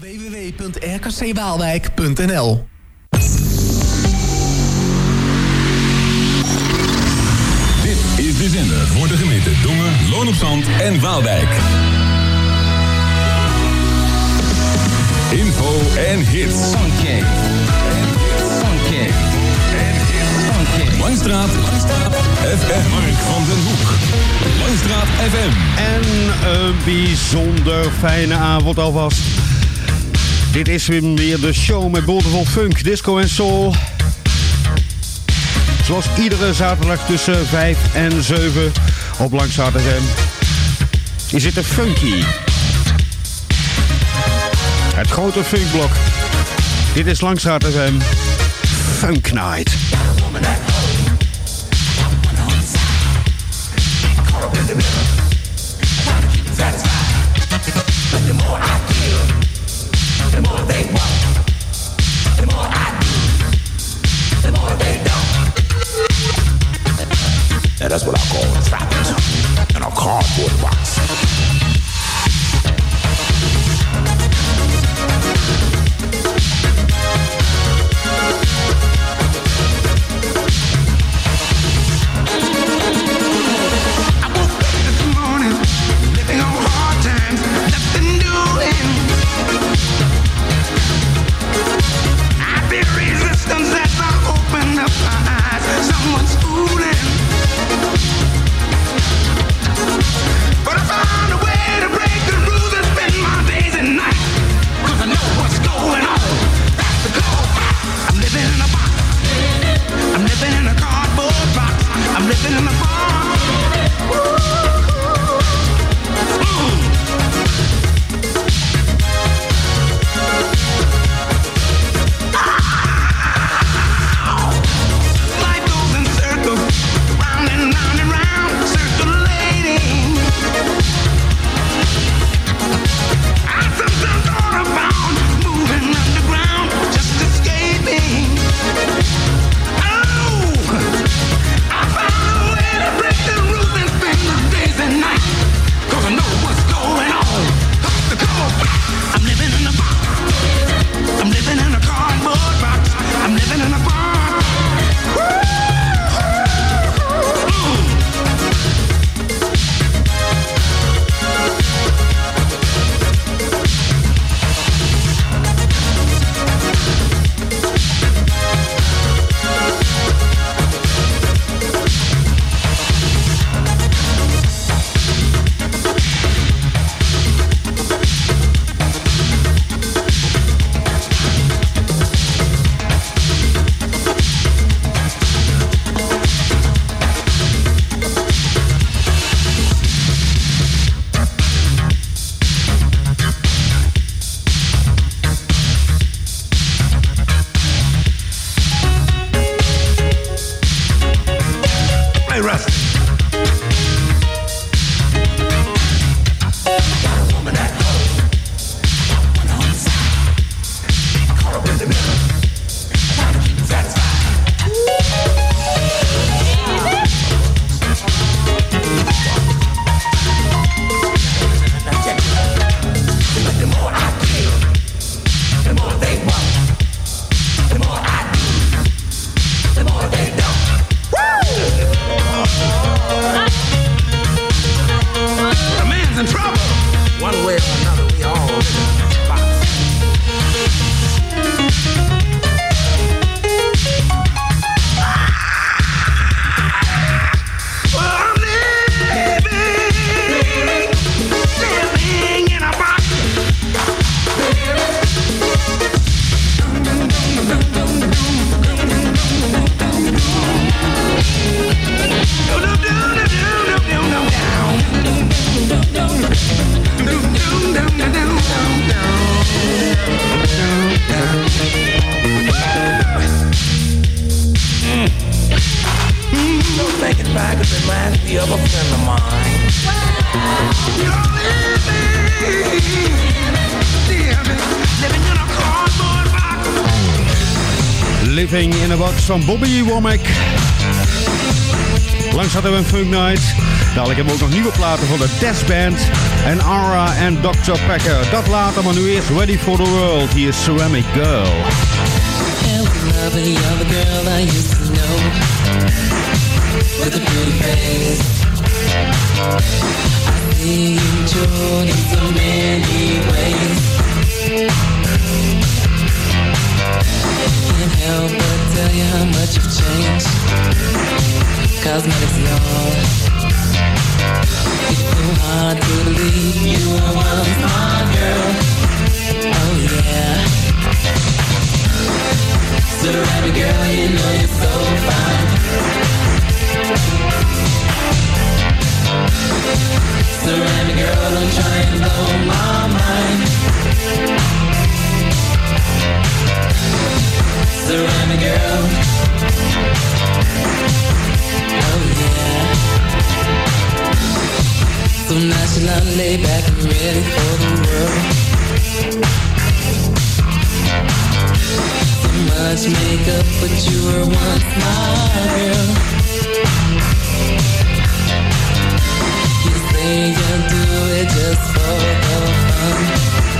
www.rkcwaalwijk.nl Dit is de zender voor de gemeente Dongen, Loon op Zand en Waalwijk. Info en hits. Funky. Funky. Langstraat. Langstraat. FM Mark van den Hoek. Langstraat FM. En een bijzonder fijne avond alvast. Dit is weer de show met boordevol funk, disco en soul. Zoals iedere zaterdag tussen 5 en 7 op Langs Hier zit de funky. Het grote funkblok. Dit is Langs Funknight. That's what I call trapped in a cardboard box. van Bobby Womack. Langs hadden we een Funk Night. Dadelijk hebben we ook nog nieuwe platen van de Death Band. En Ara en Dr. Packer. Dat later, maar nu eerst Ready for the World. Hier is Ceramic Girl. Tell you how much you've changed Cosmetics and all It's so hard to believe you were once my girl Oh yeah Ceramic girl, you know you're so fine Ceramic girl, don't try and blow my mind Ceramic girl. Oh yeah. So lay back and ready for the world. You were once my girl. You do it just for the fun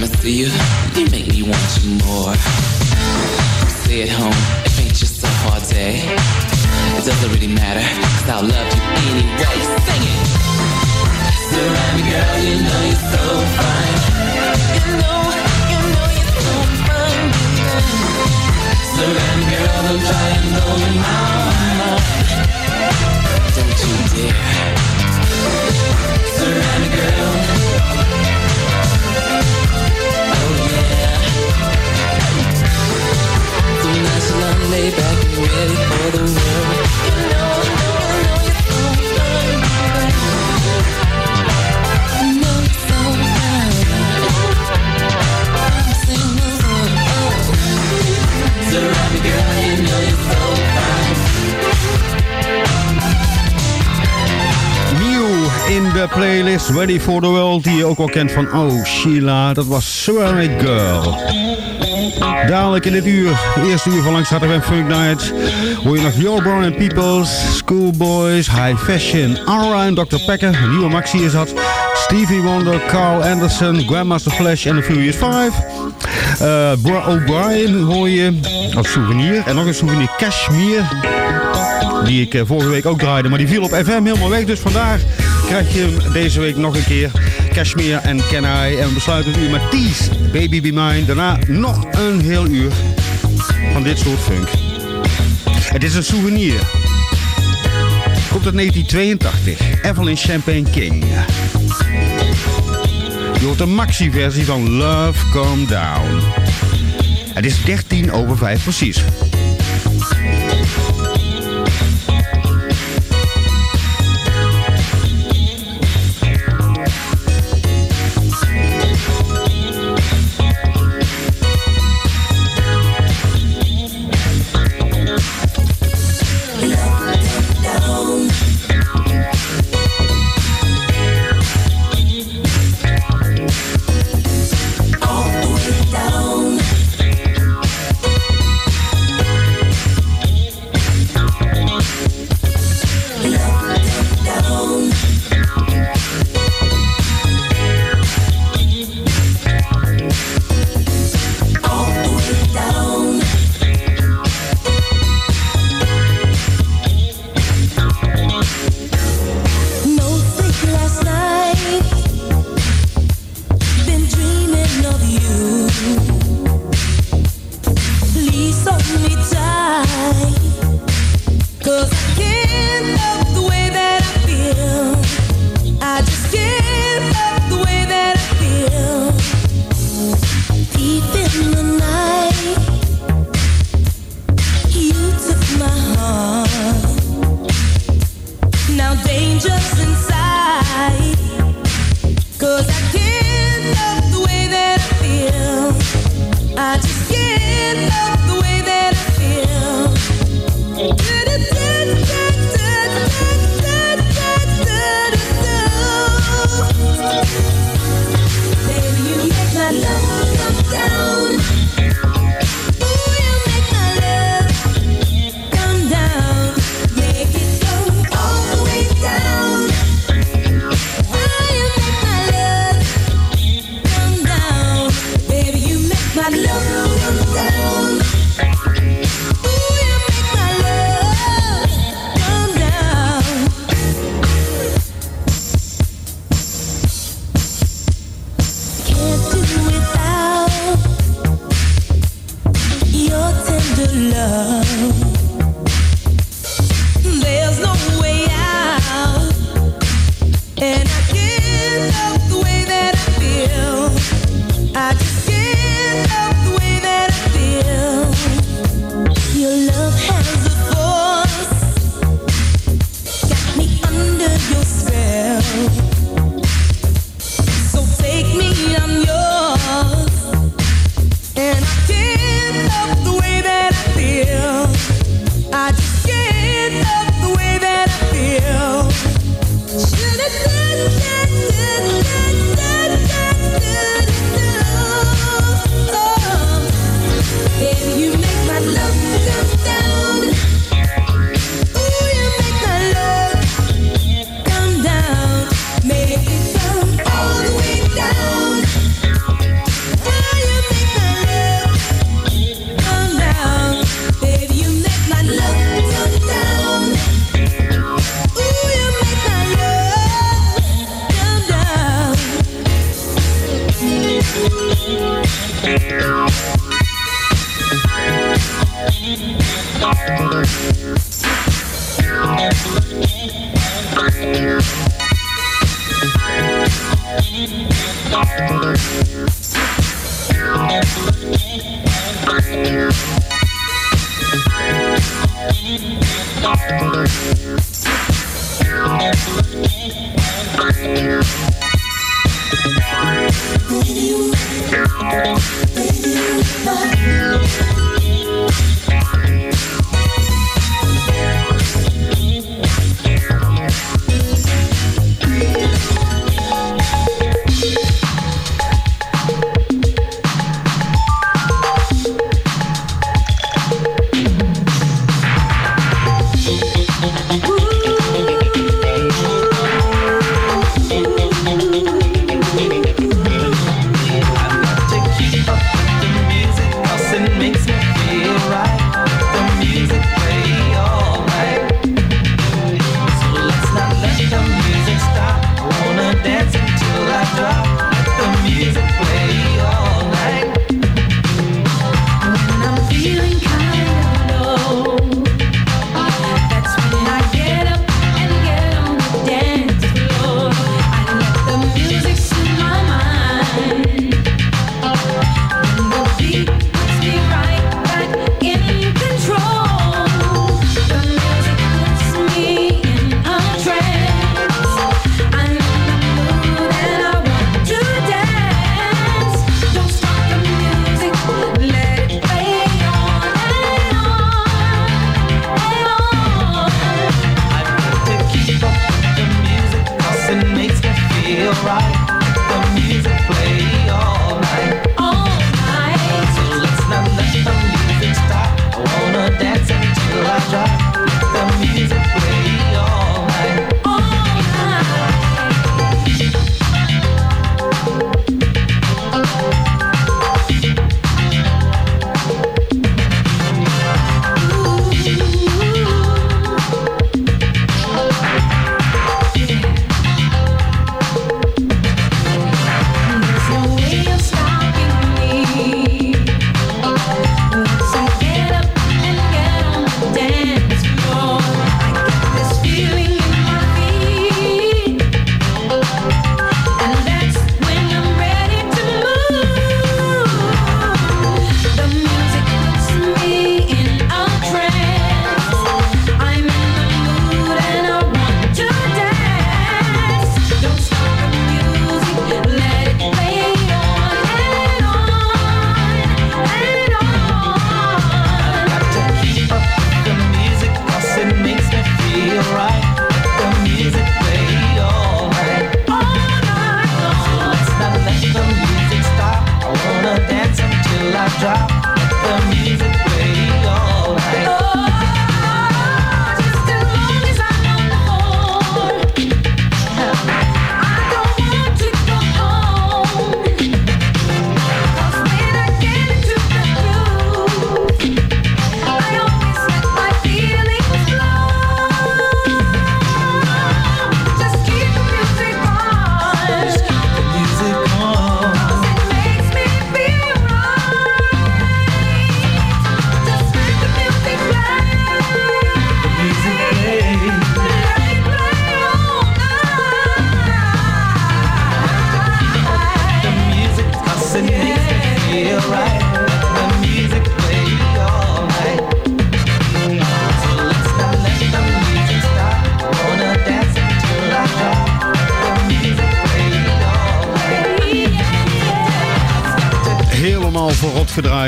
I see you, you make me want you more. Stay at home and paint yourself all day. It doesn't really matter, cause I'll love you anyway. Sing it! Ceramic girl, you know you're so fine. You know, you know you're so fine. Ceramic girl, don't try and blow my mind. Don't you dare. Ceramic girl For the world Nieuw in de playlist Ready for the World, die je ook wel kent van Oh Sheila. Dat was Ceramic Girl. Dadelijk in dit uur, eerste uur van langs hadden Funk Night. Hoor je nog Yo Brown and Peoples, Schoolboys, High Fashion, Aura en Dr. Packer. Een nieuwe Maxi is dat. Stevie Wonder, Carl Anderson, Grandmaster Flash en The Furious 5. Eh Bro O'Brien hoor je als souvenir. En nog een souvenir Cashmere. Die ik eh, vorige week ook draaide, maar die viel op FM helemaal weg. Dus vandaar krijg je hem deze week nog een keer. Cashmere en Can I. En we besluiten het uur met Tease, Baby Be Mine. Daarna nog een heel uur van dit soort funk. Het is een souvenir. Komt uit 1982. Evelyn Champagne King. Je hoort een maxi-versie van Love Come Down. Het is 13 over 5 precies. Eat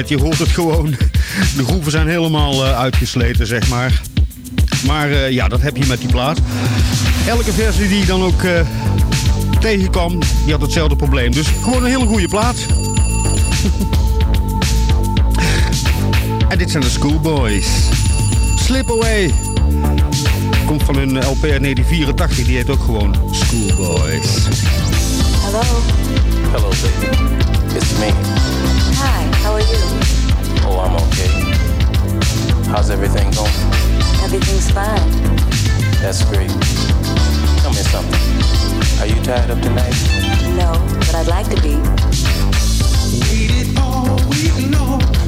Je hoort het gewoon. De groeven zijn helemaal eh, uitgesleten, zeg maar. Maar eh, ja, dat heb je met die plaat. Elke versie die dan ook eh, tegenkwam, die had hetzelfde probleem. Dus gewoon een hele goede plaat. en dit zijn de Schoolboys. Slip Away. Komt van hun LP 1984, die heet ook gewoon Schoolboys. Hallo. Hallo, baby. It's me. Hi, how are you? Oh, I'm okay. How's everything going? Everything's fine. That's great. Tell me something. Are you tied up tonight? No, but I'd like to be. Waited all week long.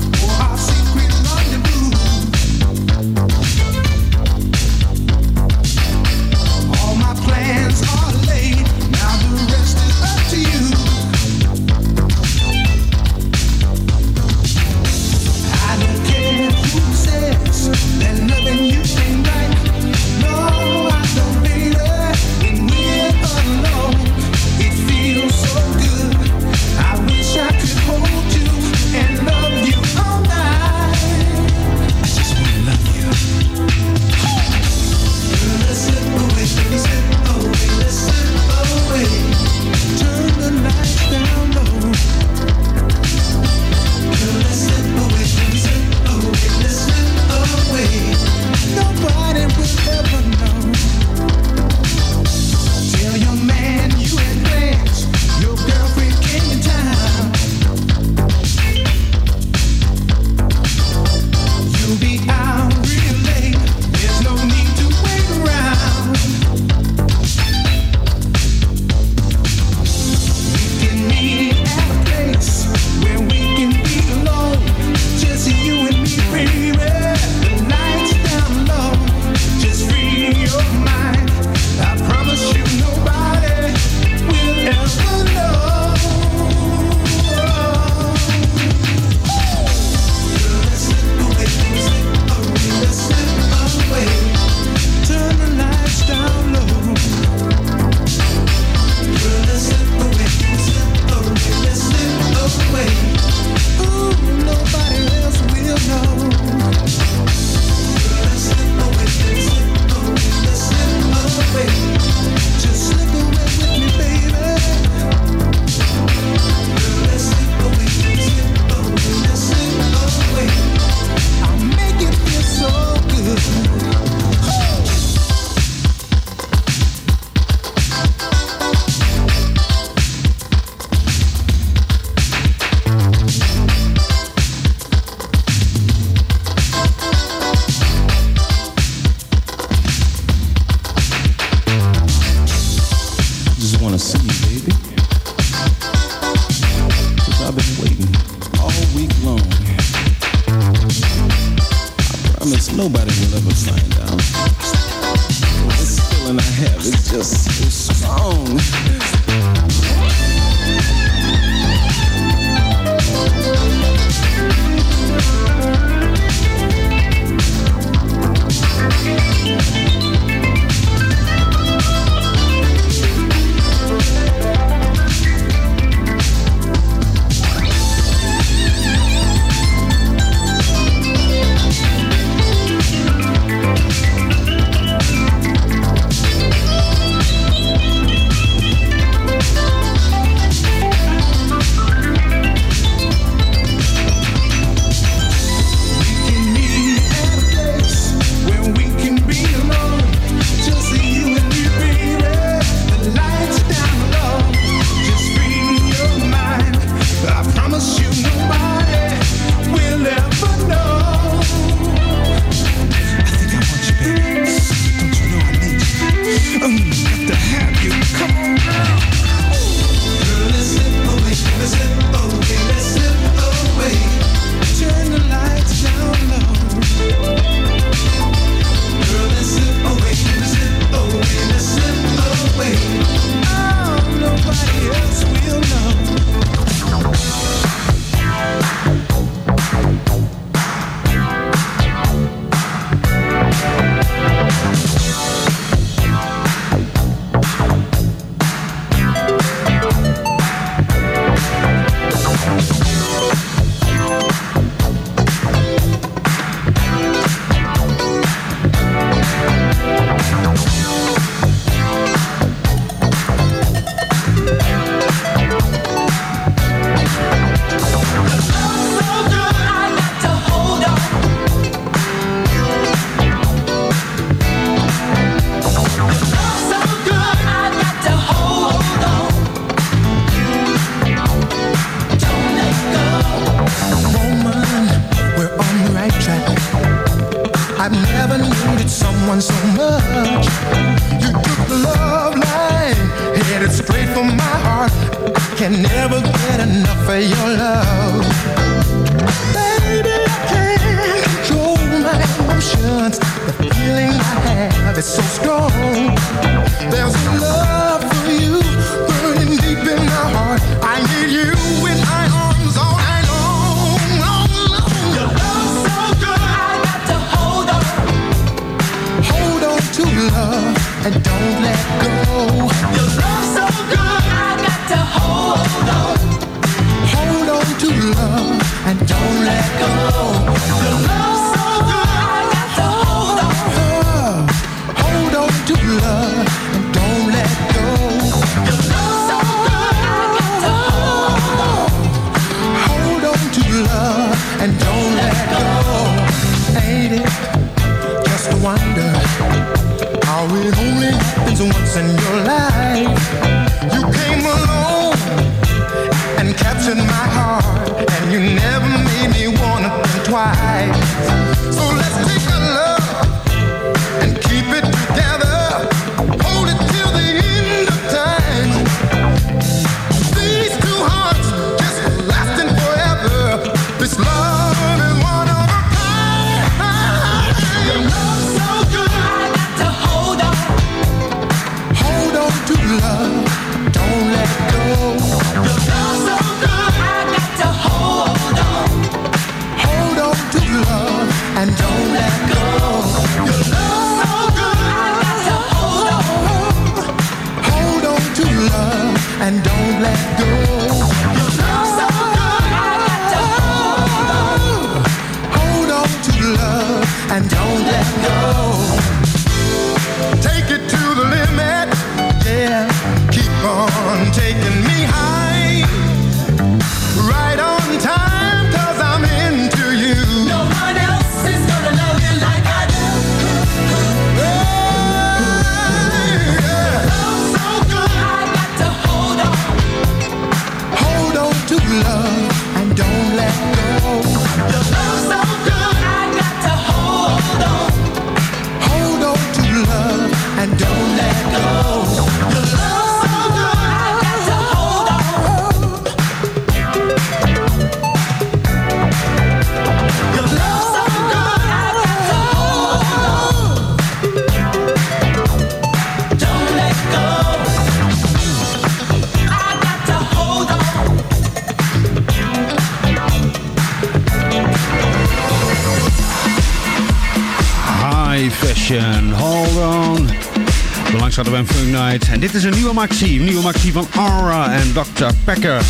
dit is een nieuwe maxi. Een nieuwe maxi van Aura en Dr. Packer.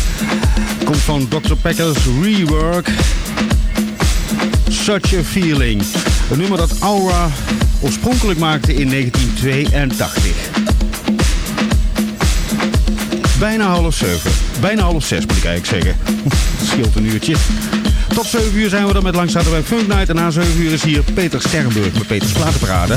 Komt van Dr. Packer's rework. Such a Feeling. Een nummer dat Aura oorspronkelijk maakte in 1982. Bijna half zeven. Bijna half zes moet ik eigenlijk zeggen. Het scheelt een uurtje. Tot zeven uur zijn we dan met Langstraat bij Funk Night. En na 7 uur is hier Peter Sternburg met Peters Platenparade.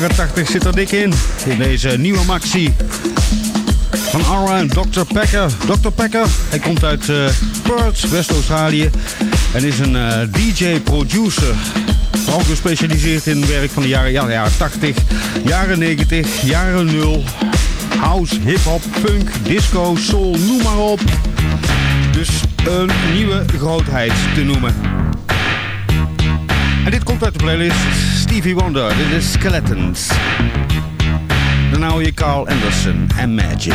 jaren 80 zit er dik in. In deze nieuwe maxi van R.M. Dr. Packer. Dr. Packer, hij komt uit eh, Perth, West-Australië. En is een eh, DJ-producer. ook gespecialiseerd in werk van de jaren, ja, jaren 80, jaren 90, jaren 0. House, hip-hop, punk, disco, soul, noem maar op. Dus een nieuwe grootheid te noemen. En dit komt uit de playlist Stevie Wonder, dit is Skeletons. De nauwe je Carl Anderson en Magic.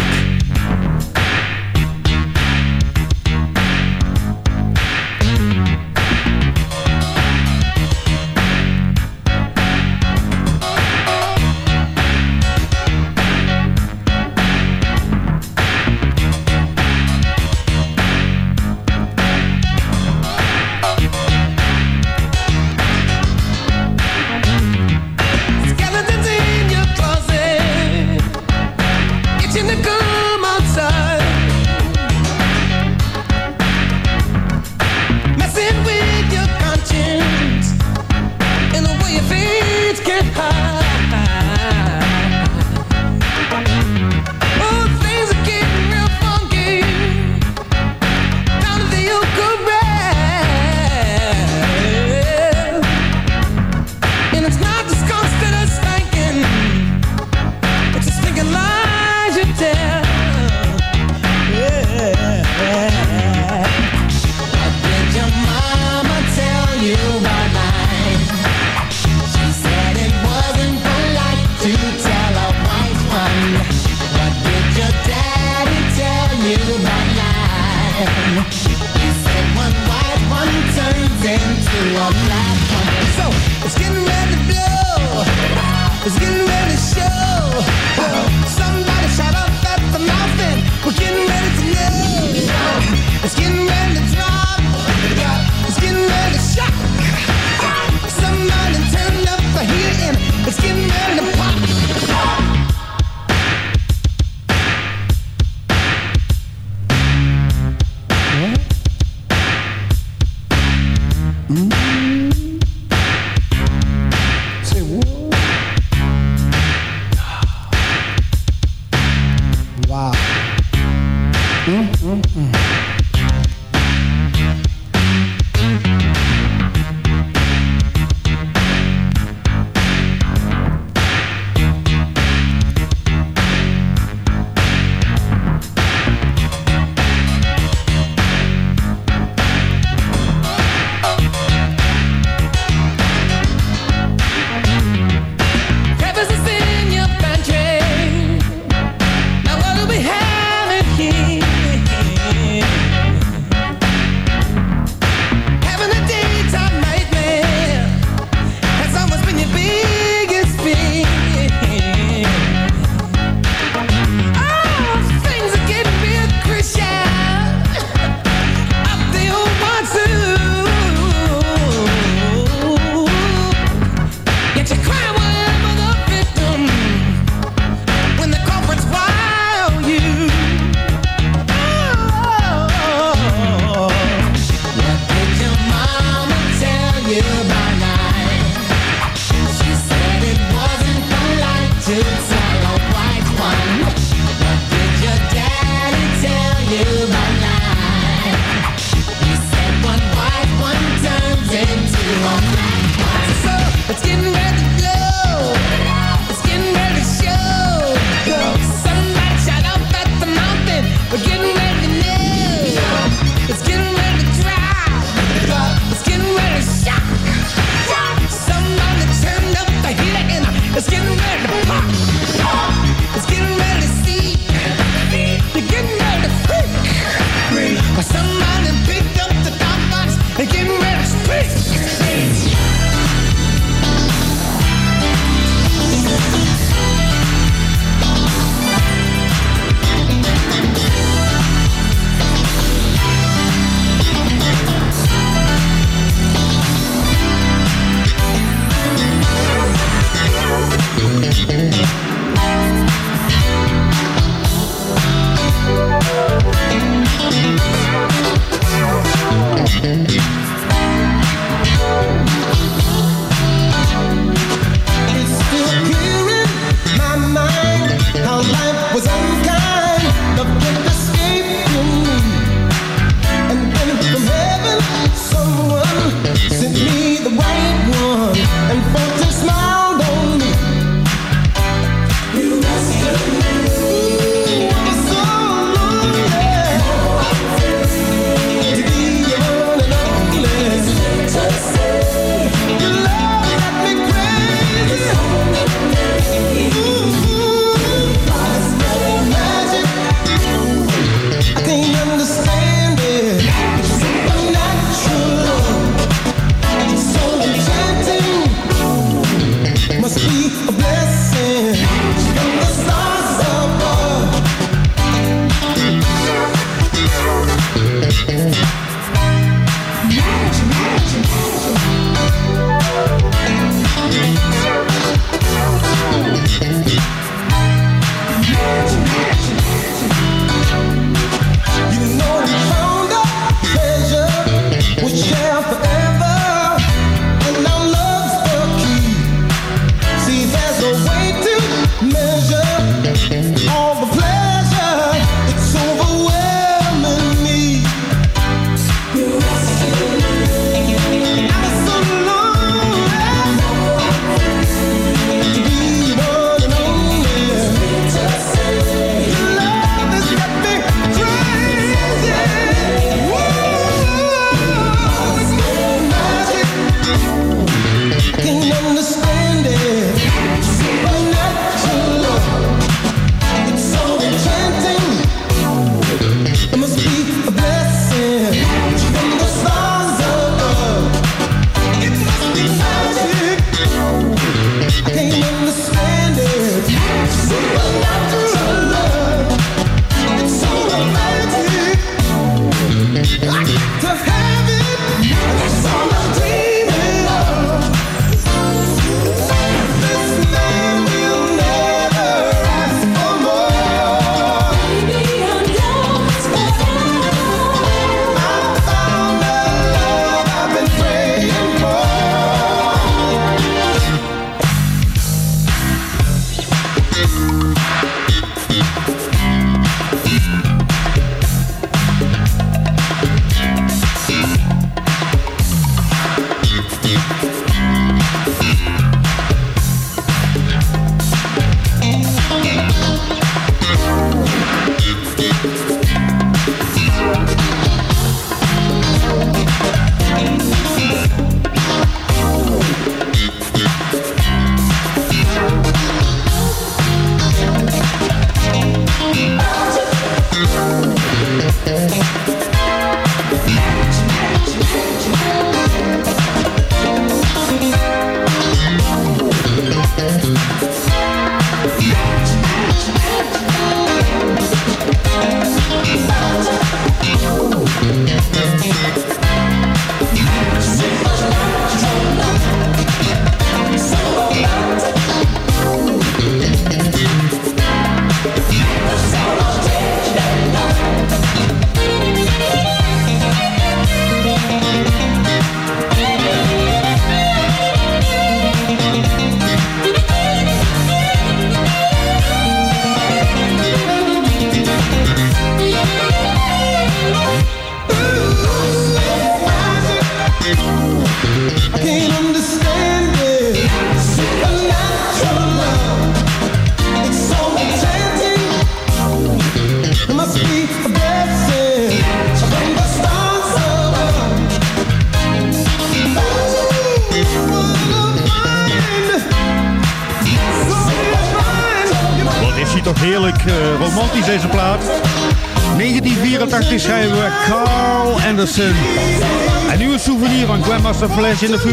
in de.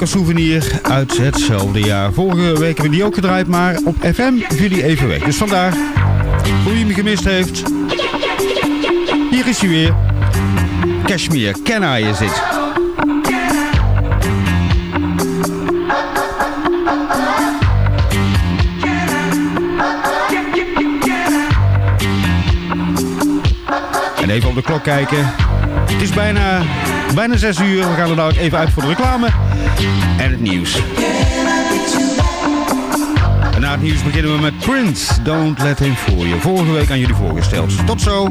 Een souvenir uit hetzelfde jaar. Vorige week hebben we die ook gedraaid, maar op FM viel die even weg. Dus vandaar, hoe je hem gemist heeft, hier is hij weer. Kashmir, Can I is it? En even op de klok kijken. Het is bijna, bijna 6 uur. We gaan er nou even uit voor de reclame. En het nieuws. En na het nieuws beginnen we met Prince. Don't let him fool you. Vorige week aan jullie voorgesteld. Tot zo.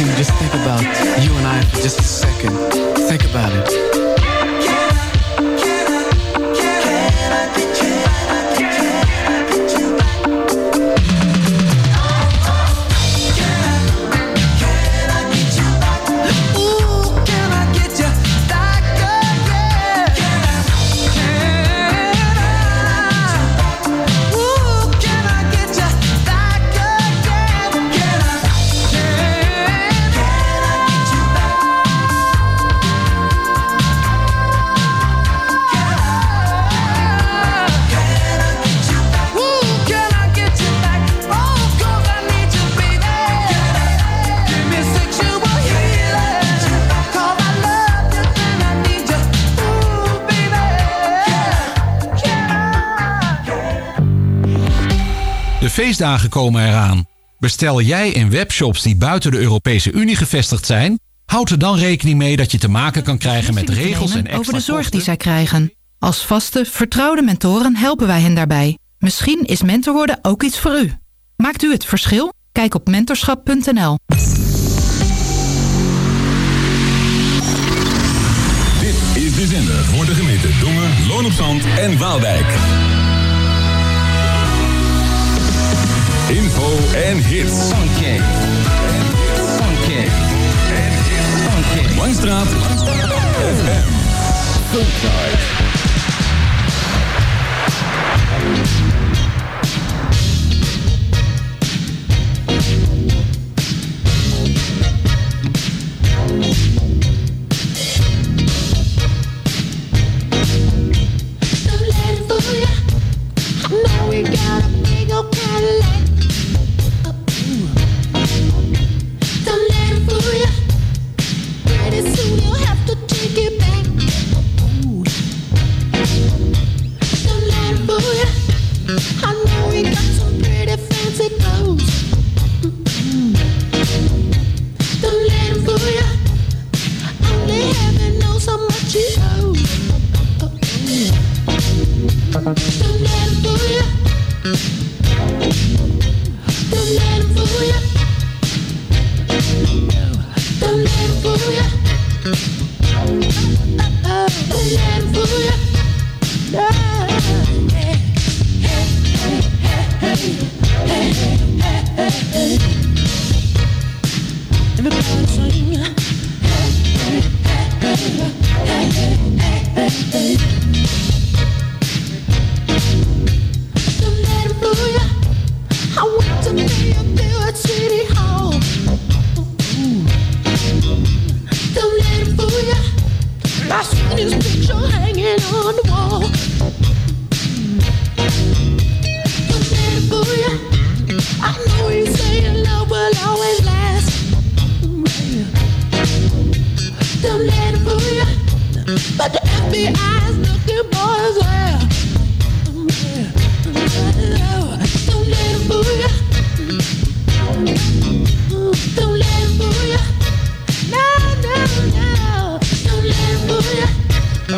You just think about you and I for just a second. Think about it. De feestdagen komen eraan. Bestel jij in webshops die buiten de Europese Unie gevestigd zijn? Houd er dan rekening mee dat je te maken kan krijgen met regels en extra over de zorg die zij krijgen. Als vaste, vertrouwde mentoren helpen wij hen daarbij. Misschien is mentor worden ook iets voor u. Maakt u het verschil? Kijk op mentorschap.nl. Dit is de zender voor de gemeente Dongen, Loon op Zand en Waalwijk. Info en hits. Funky. Funky. Funky. Langstraat. FM. I his picture hanging on the wall. I know saying love will always last. Don't let him fool ya. But the FBI's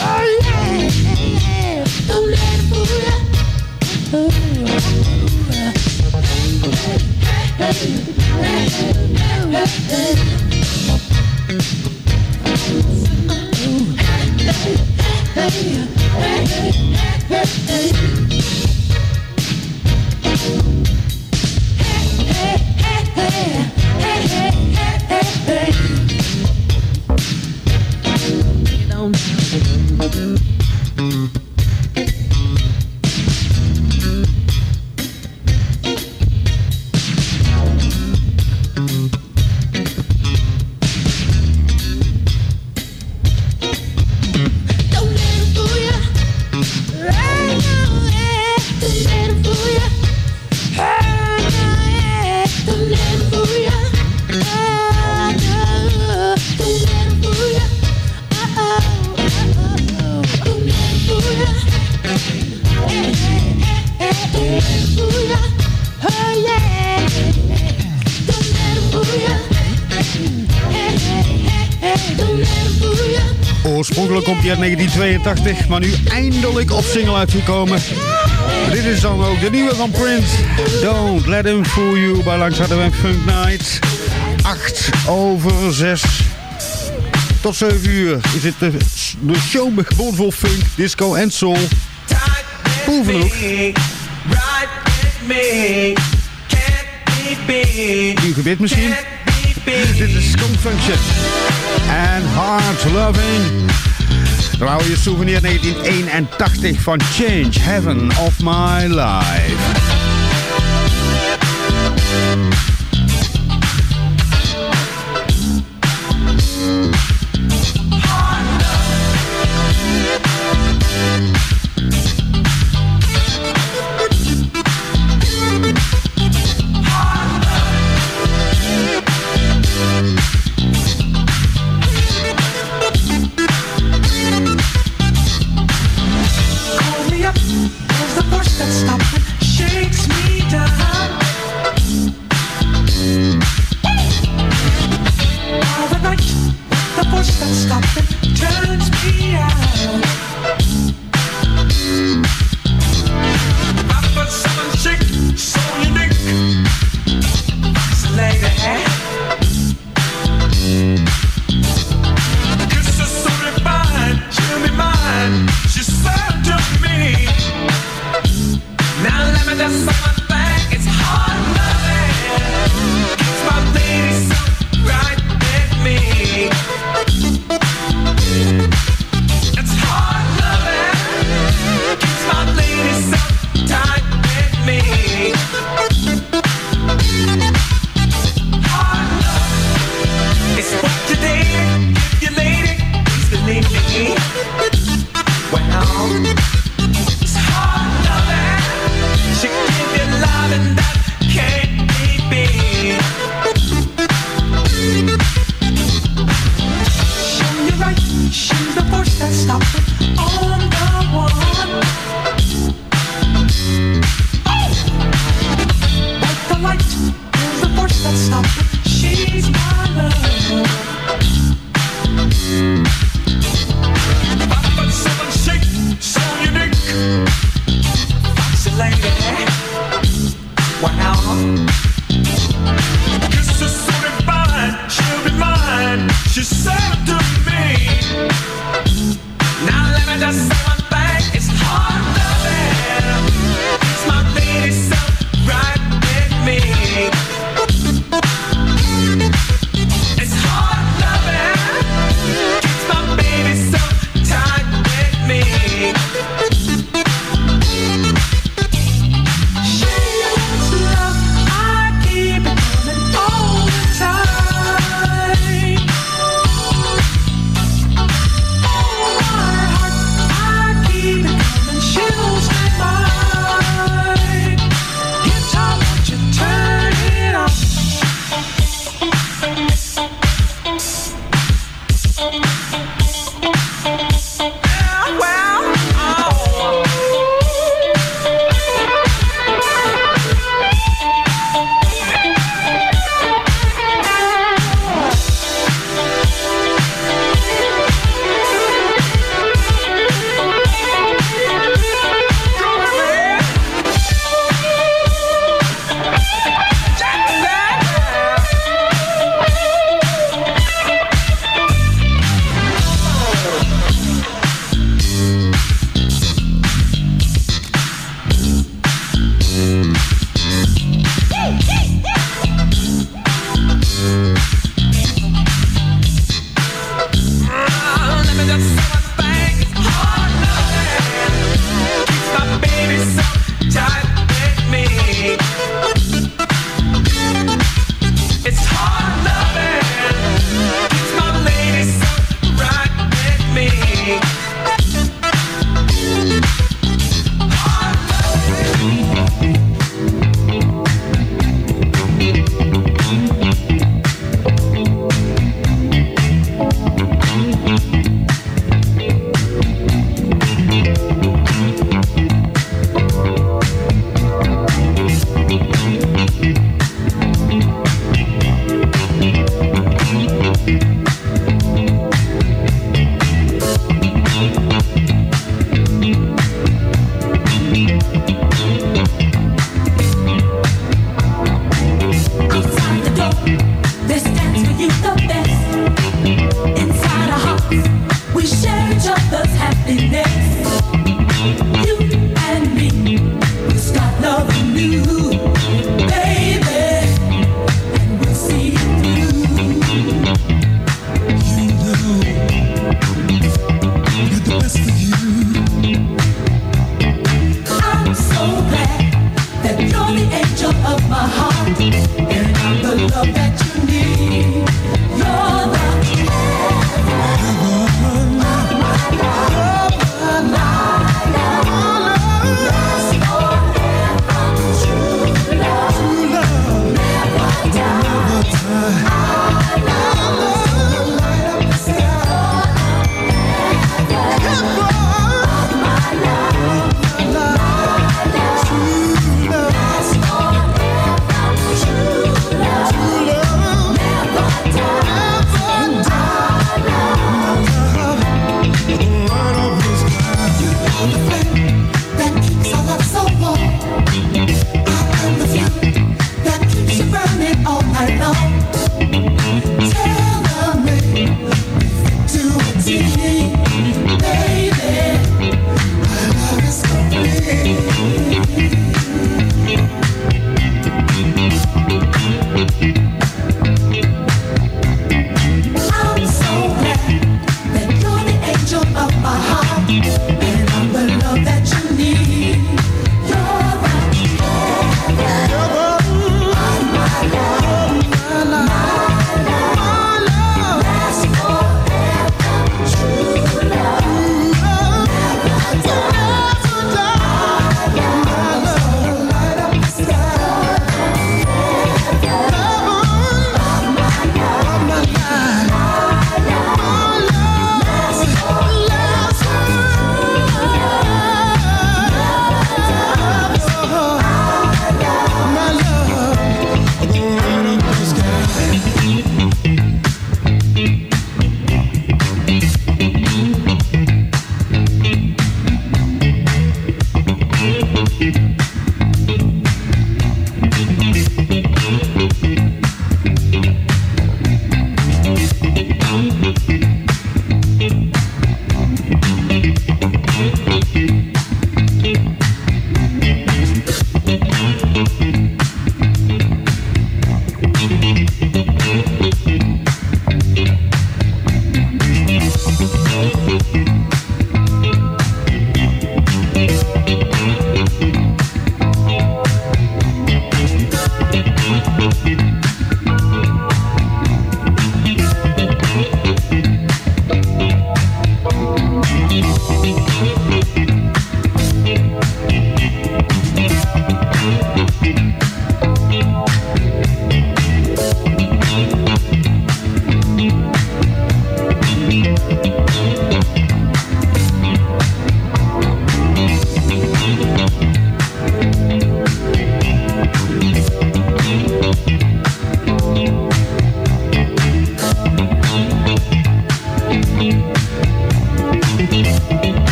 Hey, hey, hey. 80, maar nu eindelijk op single uitgekomen. Dit is dan ook de nieuwe van Prince. Don't let him fool you bij Langs Harderweg Funk Night. 8 over 6. Tot 7 uur is het de, de show met vol funk, disco en soul. Poefen ook. U gebit misschien. Dit is Skunk Function. And Hard Loving. Trouw je souvenir 1981 van Change Heaven of My Life.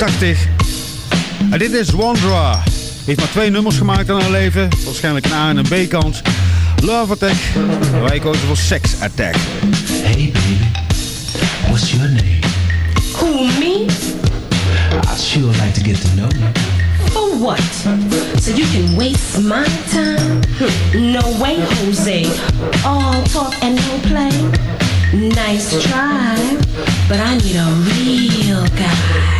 1981. En dit is Wandra. Heeft maar twee nummers gemaakt in haar leven. Waarschijnlijk een A en een B kant. Love Attack. Wij kozen voor Sex Attack. Hey baby, what's your name? Who, me? I'd sure like to get to know you. For what? So you can waste my time? Hmm, No way, Jose. All talk and no play. Nice try, but I need a real guy.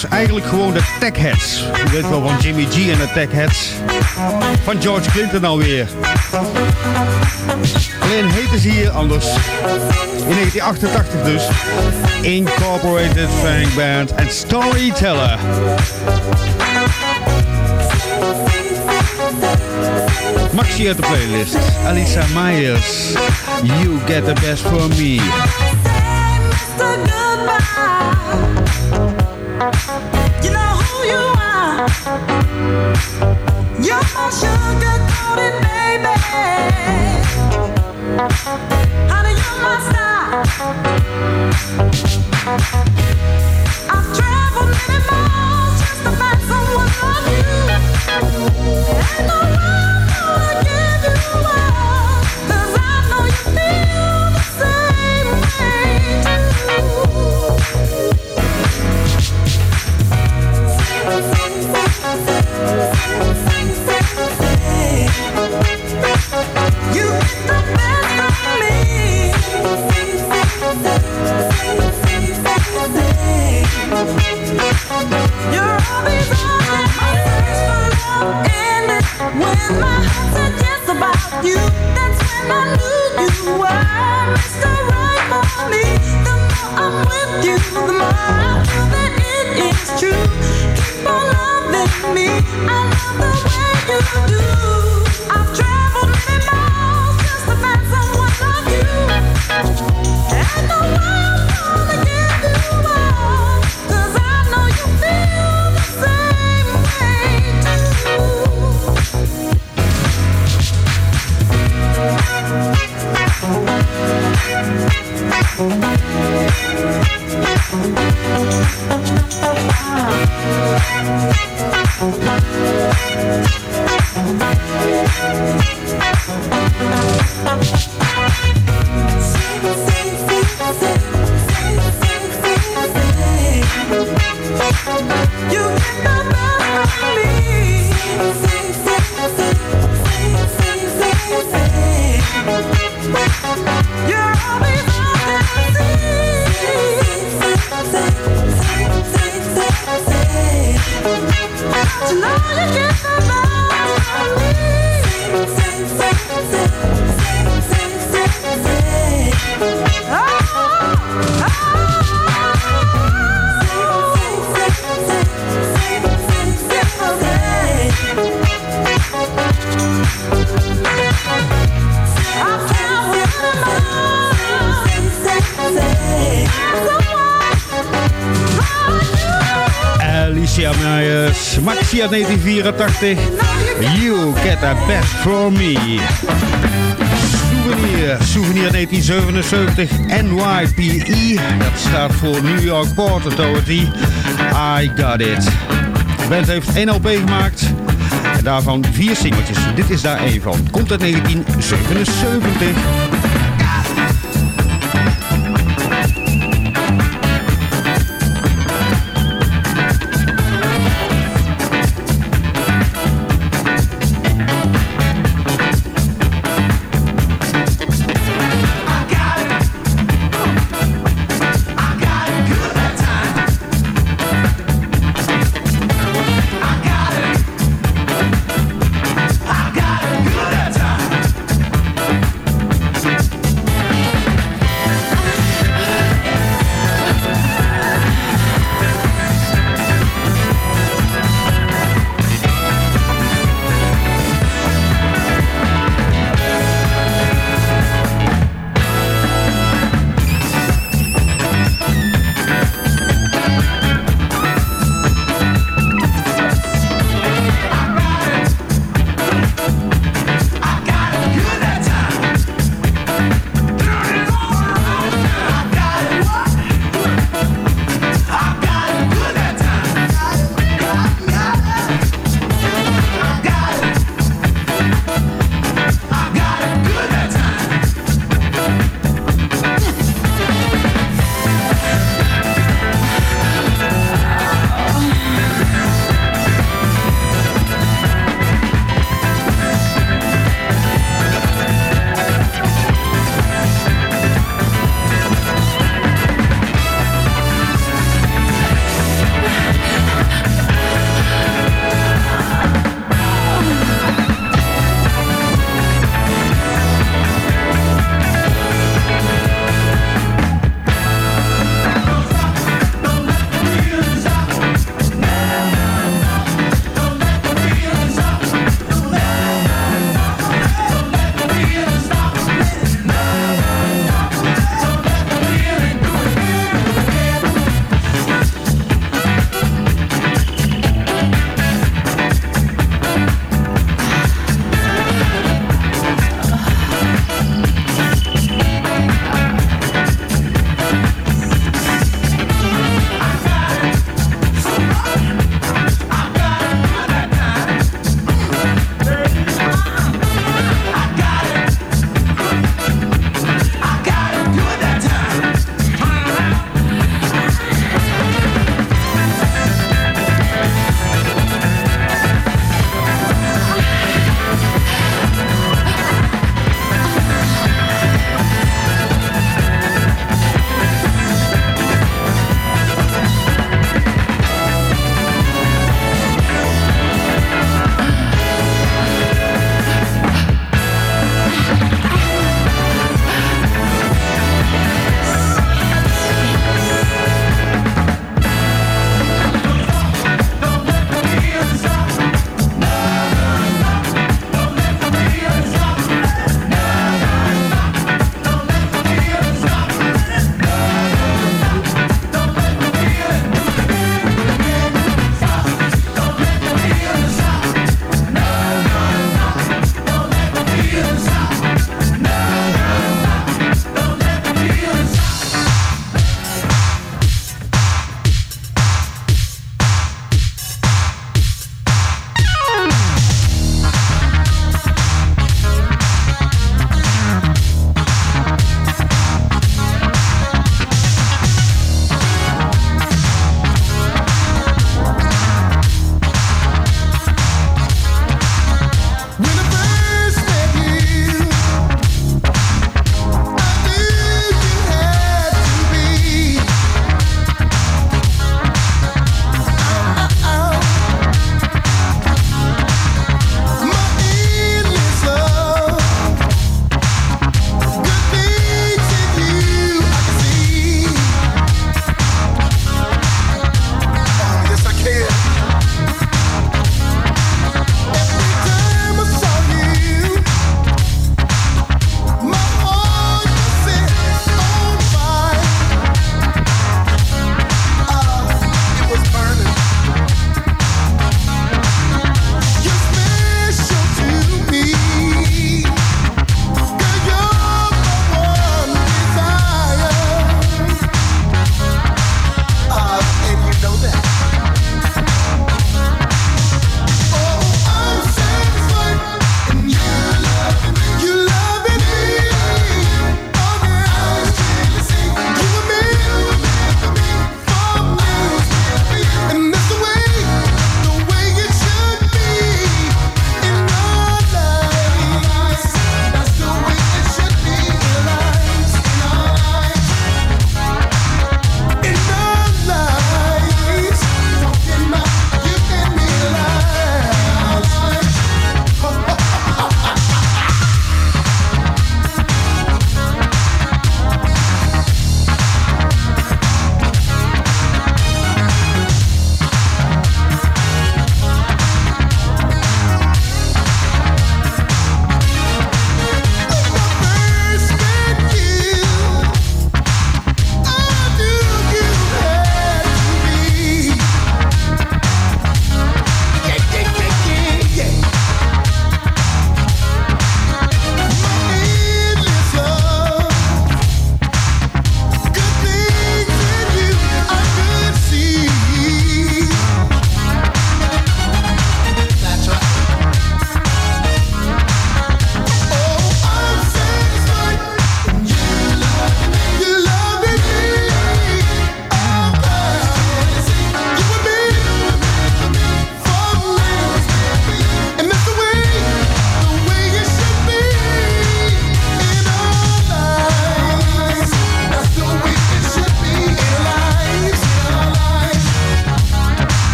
Dus eigenlijk gewoon de Tech Heads. Je weet wel van Jimmy G en de Tech Heads. Van George Clinton alweer. Alleen heten ze hier anders. In 1988 dus. Incorporated Fang Band en Storyteller. Maxi uit de playlist. Alisa Myers. You get the best from me. 1984. You get a best for me. Souvenir, Souvenir 1977, NYPE. Dat staat voor New York Port Authority. I got it. De heeft één LP gemaakt. En daarvan vier singeltjes. Dit is daar één van. Komt uit 1977.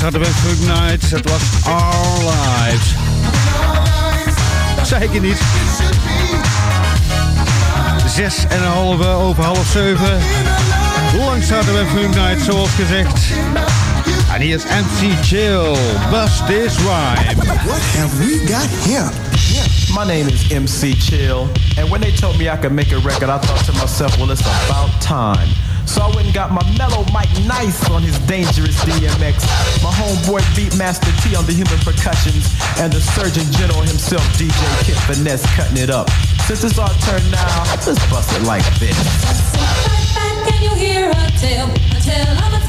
Hadden we Funk Night. Het was Our Lives. Het niet. Zes en een halve over half zeven. Langs hadden we Funk Night, zoals gezegd. En hier is MC Chill, Bust This Rhyme. What have we got here? My name is MC Chill, and when they told me I could make a record, I thought to myself, well, it's about time. So I went and got my mellow Mike Nice on his dangerous DMX, my homeboy Beatmaster T on the human percussions, and the Surgeon General himself, DJ Kid Finesse, cutting it up. Since it's our turn now, let's bust it like this. Can you hear a tale, a tale of a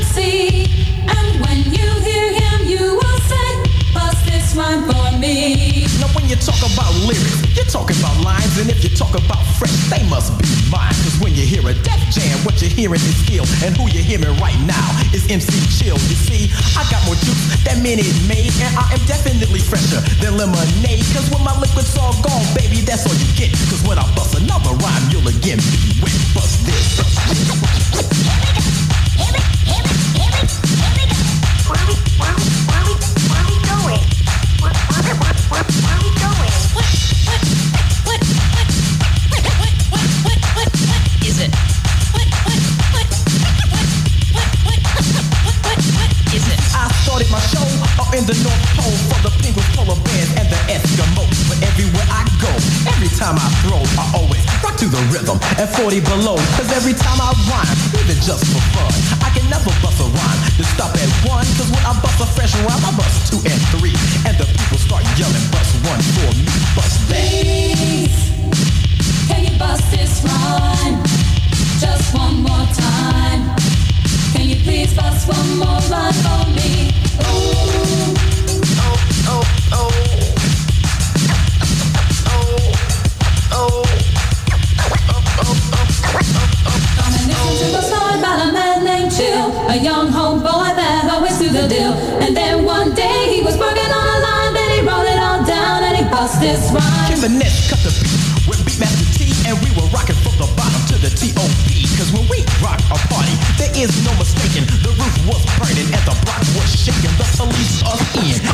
MC? And when you hear him, you will say, bust this one for me. Now when you talk about lyrics, talking about lines, and if you talk about fresh, they must be mine. Cause when you hear a Def Jam, what you're hearing is skill, and who you're hearing right now is MC Chill. You see, I got more juice than Minute Maid, and I am definitely fresher than lemonade. Cause when my liquid's all gone, baby, that's all you get. Cause when I bust another rhyme, you'll again be wet. Bust this, bust this. 40 below. Cause every time I rhyme, even just for fun, I can never bust a rhyme to stop at one. Cause when I bust a fresh rhyme, I bust two and three. And the people start yelling, bust one for me, bust that. Can you bust this rhyme? Just one more time. Can you please bust one more rhyme for me? Ooh. A young homeboy that always do the deal. And then one day he was working on a line, then he wrote it all down and he bust this rhyme. Finesse cut the beat with Beatmaster T, and we were rocking from the bottom to the T.O.P. Cause when we rock a party, there is no mistaking. The roof was burning and the block was shaking. The police us in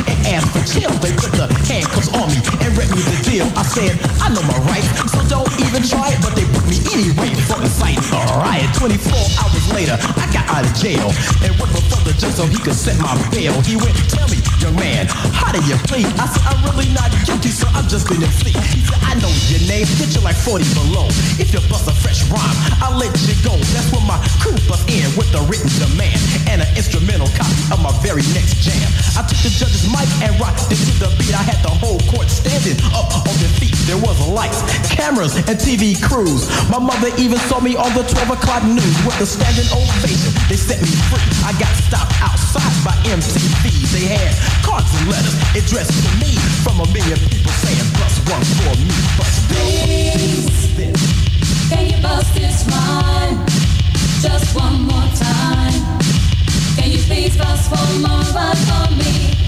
for chill. They put the handcuffs on me and read me the deal. I said, I know my rights, so don't even try it. But they put me anyway for the sight. Alright, 24 hours later, I got out of jail and went before the judge so he could set my bail. He went, tell me, young man, how do you plead? I said, I'm really not guilty, so I'm just an MC. He said, I know your name, get you like 40 below. If you bust a fresh rhyme, I'll let you go. That's when my crew bust in with a written demand and an instrumental copy of my very next jam. I took the judge's mic and rocked it to the beat. I had the whole court standing up on their feet. There was lights, cameras, and TV crews. My mother even saw me on the 12 o'clock news with a standing ovation. They set me free. I got stopped outside by MTV. They had cards and letters addressed to me from a million people saying, "Bust one for me, bust Please, can you bust this rhyme? Just one more time. Can you please bust one more rhyme for me?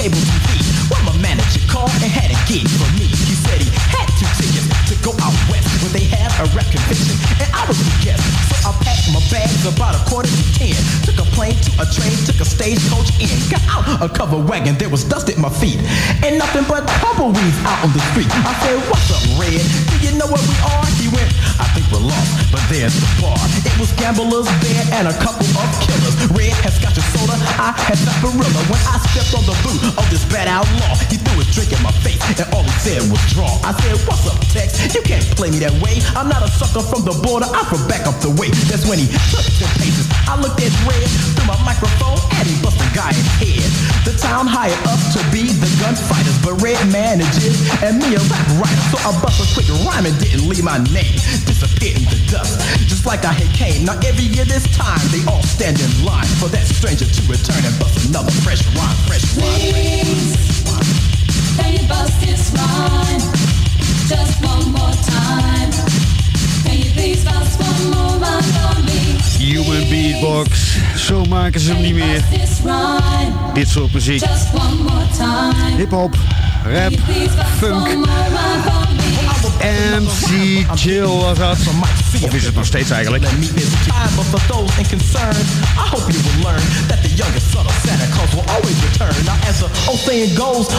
cable TV. When my manager called and had a gig for me, he said he had two tickets to go out west where they have a rap and I was the guest. So I packed my bags about a quarter to ten. Took a plane to a train, took a stagecoach in. Got out a covered wagon, there was dust at my feet, and nothing but tumbleweeds out on the street. I said, "What's up, Red? Do you know where we are?" He went, "I think we're lost, but there's the bar." It was gamblers, band, and a couple of killers. Red had scotch and I had sarsaparilla. When I stepped on the boot of this bad outlaw, he threw his drink in my face, and all he said was draw. I said, "What's up, Tex? You can't play me that way. I'm not a sucker from the border. I'm from back up the way." That's when he took ten paces. I looked at Red through my microphone, Eddie bust a The town hired us to be the gunfighters, but Red manages and me a rap writer. So I bust a quick rhyme and didn't leave my name. Disappeared in the dust, just like I had came. Now every year this time, they all stand in line for that stranger to return and bust another fresh rhyme, fresh rhyme. Please, can you bust this rhyme? Just one more time. Human Beatbox. Zo maken ze hem niet meer. Dit soort muziek. Hip-hop, rap, funk. MC Jill was dat. Of is het nog steeds eigenlijk?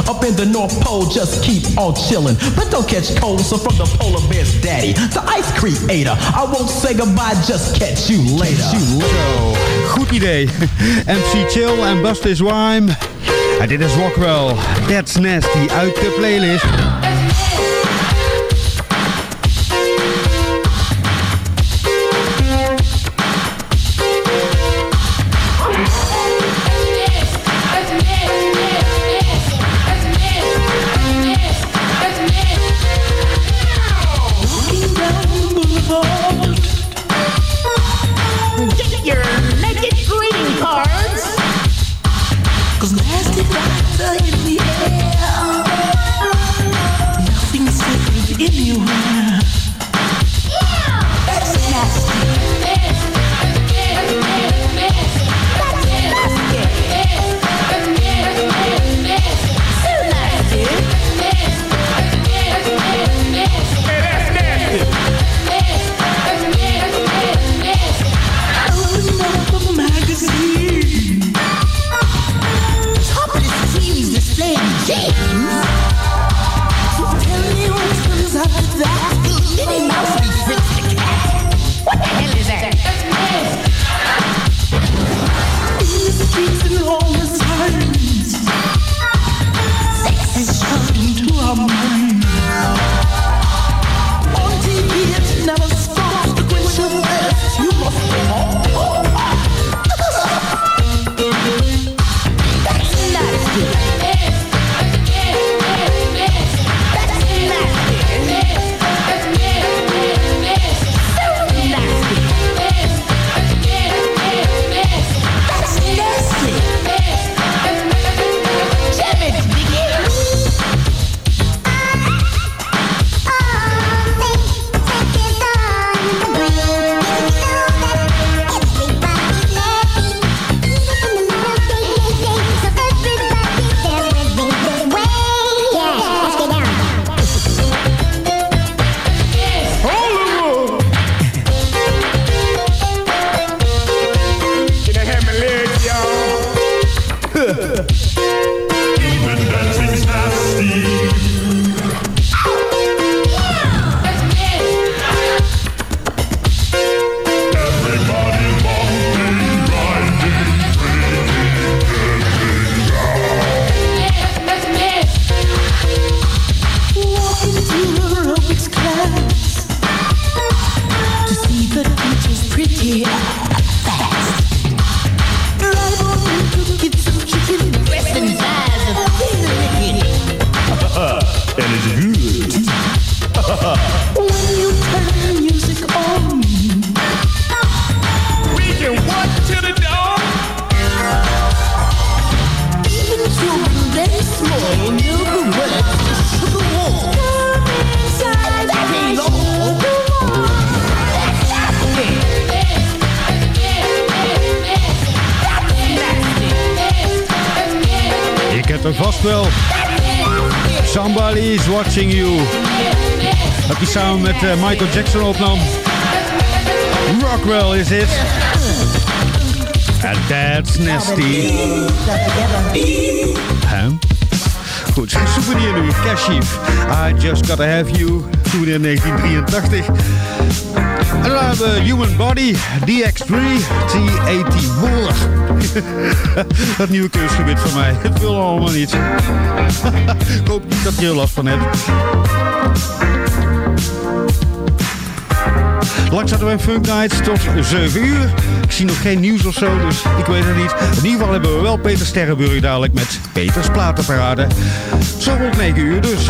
up in the North Pole, just keep on chilling. But don't catch cold, so from the polar bear's daddy, the ice creator. I won't say goodbye, just catch you later. Catch you later. Goed idee. MC Chill en Bust is Rhyme. Dit is Rockwell. That's Nasty uit de playlist. Wel. Somebody is watching you. Dat hij samen met eh, Michael Jackson opnam. Rockwell is it. And that's nasty. Hè? Goed, souvenir nu. Cashief. I just gotta have you. Souvenir 1983. En hebben we Human Body, DX3, T84. dat nieuwe kunstgebied van mij. Het wil allemaal niet. Ik hoop niet dat je er last van hebt. Langs hadden we Funk Night tot 7 uur. Ik zie nog geen nieuws of zo, dus ik weet het niet. In ieder geval hebben we wel Peter Sterrenburg dadelijk met Peters Platenparade. Zo rond 9 uur dus.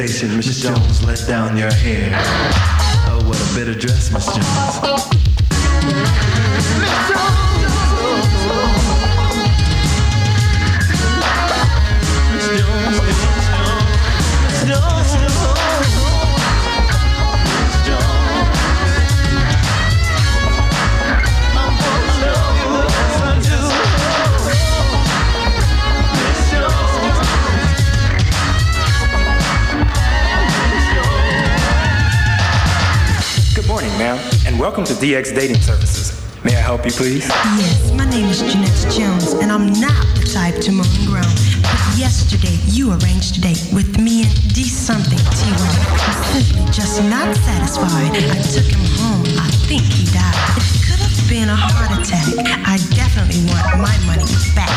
Conversation. Miss Jones, let down your hair. Oh, what a bitter dress, Miss Jones. DX Dating Services. May I help you, please? Yes, my name is Jeanette Jones, and I'm not the type to moan and groan. But yesterday, you arranged a date with me and D something T1. I'm simply just not satisfied. I took him home. I think he died. It could have been a heart attack. I definitely want my money back.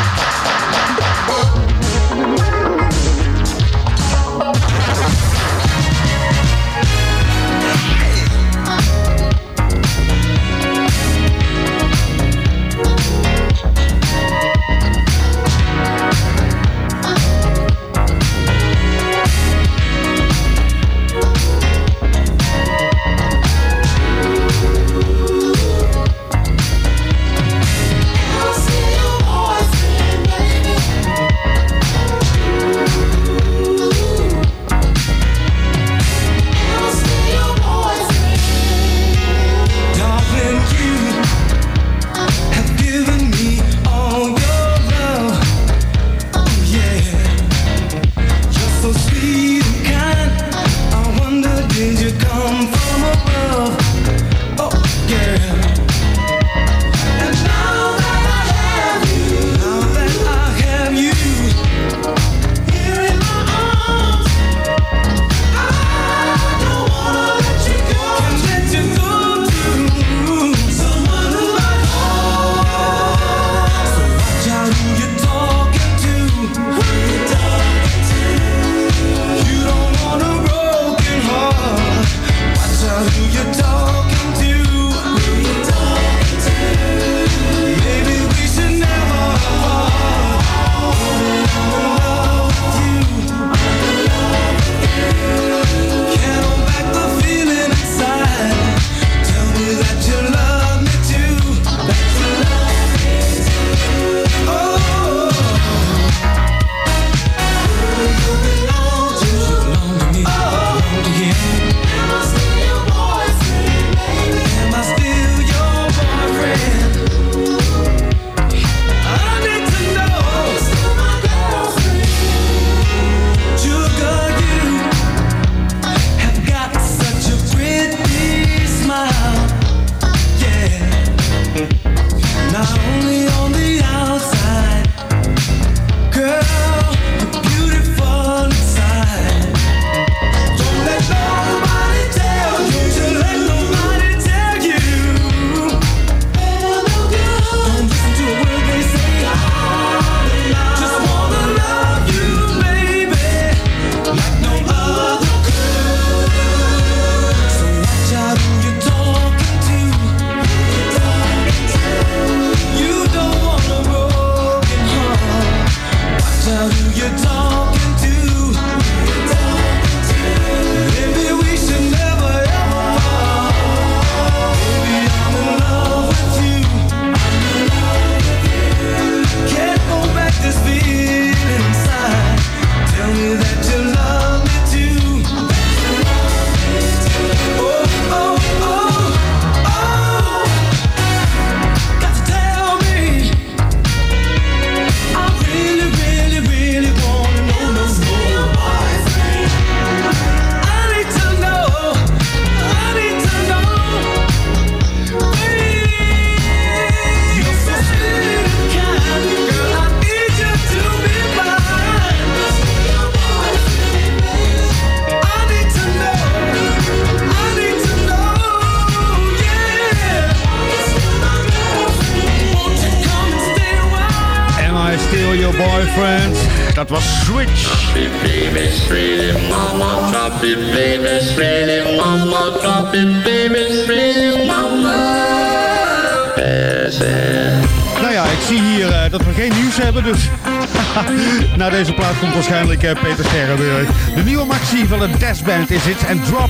komt waarschijnlijk eh, Peter Sterren. De, de nieuwe maxi van de Death Band is het. En Drum